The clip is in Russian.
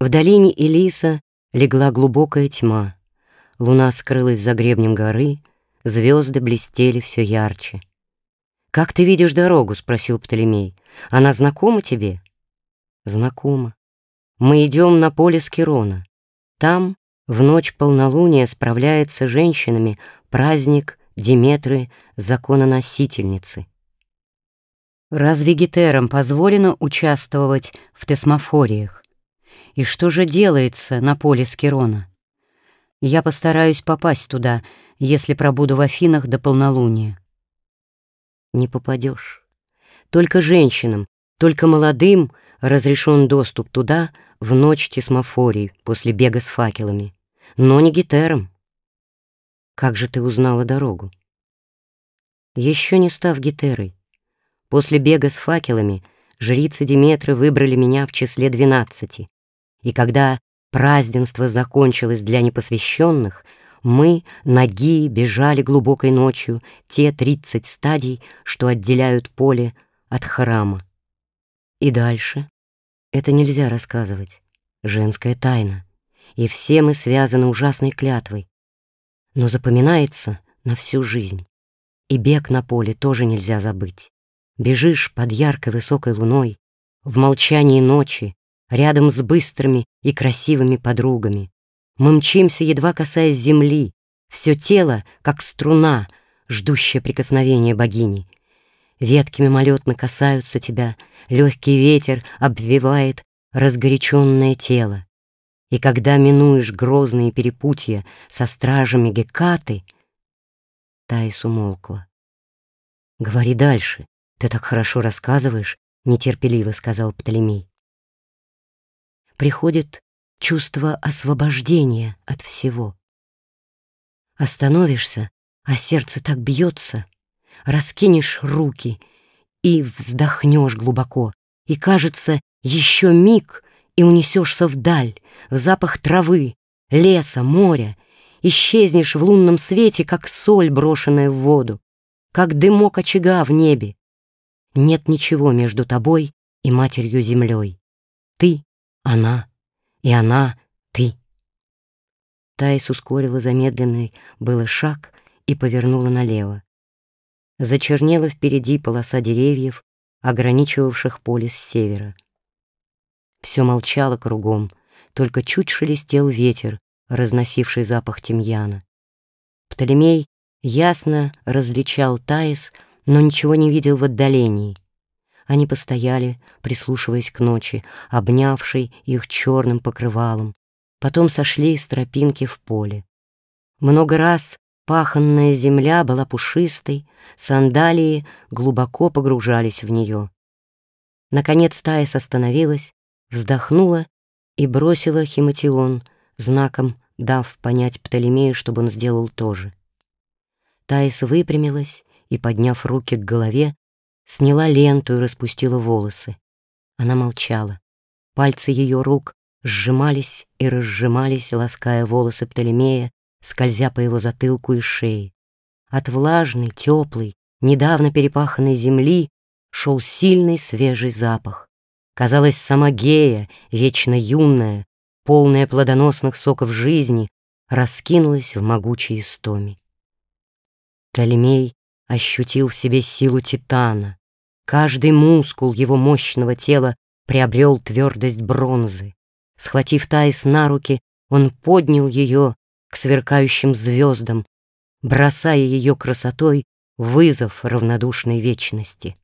В долине Элиса легла глубокая тьма. Луна скрылась за гребнем горы, звезды блестели все ярче. «Как ты видишь дорогу?» — спросил Птолемей. «Она знакома тебе?» «Знакома. Мы идем на поле Скирона. Там в ночь полнолуния справляется женщинами праздник Диметры, закононосительницы. Разве гетерам позволено участвовать в тесмофориях? И что же делается на поле Скирона? Я постараюсь попасть туда, если пробуду в Афинах до полнолуния. Не попадешь. Только женщинам, только молодым разрешен доступ туда в ночь тесмофорий после бега с факелами, но не гетерам. Как же ты узнала дорогу? Еще не став гетерой. После бега с факелами жрицы Диметры выбрали меня в числе двенадцати. И когда празднество закончилось для непосвященных, мы, ноги, бежали глубокой ночью те тридцать стадий, что отделяют поле от храма. И дальше это нельзя рассказывать. Женская тайна. И все мы связаны ужасной клятвой но запоминается на всю жизнь. И бег на поле тоже нельзя забыть. Бежишь под яркой высокой луной, в молчании ночи, рядом с быстрыми и красивыми подругами. Мы мчимся, едва касаясь земли, все тело, как струна, ждущая прикосновения богини. Ветки мимолетно касаются тебя, легкий ветер обвивает разгоряченное тело. И когда минуешь грозные перепутья со стражами Гекаты, Таис умолкла. «Говори дальше, ты так хорошо рассказываешь», — нетерпеливо сказал Птолемей. Приходит чувство освобождения от всего. Остановишься, а сердце так бьется, раскинешь руки и вздохнешь глубоко, и кажется, еще миг, и унесешься вдаль, в запах травы, леса, моря, исчезнешь в лунном свете, как соль, брошенная в воду, как дымок очага в небе. Нет ничего между тобой и матерью землей. Ты — она, и она — ты. Таис ускорила замедленный было шаг и повернула налево. Зачернела впереди полоса деревьев, ограничивавших поле с севера. Все молчало кругом, только чуть шелестел ветер, разносивший запах тимьяна. Птолемей ясно различал Таис, но ничего не видел в отдалении. Они постояли, прислушиваясь к ночи, обнявшей их черным покрывалом, потом сошли с тропинки в поле. Много раз паханная земля была пушистой, сандалии глубоко погружались в нее. Наконец Таис остановилась, вздохнула и бросила химатион, знаком дав понять Птолемею, чтобы он сделал то же. Таис выпрямилась и, подняв руки к голове, сняла ленту и распустила волосы. Она молчала. Пальцы ее рук сжимались и разжимались, лаская волосы Птолемея, скользя по его затылку и шее. От влажной, теплой, недавно перепаханной земли шел сильный свежий запах. Казалось, сама Гея, вечно юная, полная плодоносных соков жизни, раскинулась в могучей истоме. Толемей ощутил в себе силу титана. Каждый мускул его мощного тела приобрел твердость бронзы. Схватив Таис на руки, он поднял ее к сверкающим звездам, бросая ее красотой вызов равнодушной вечности.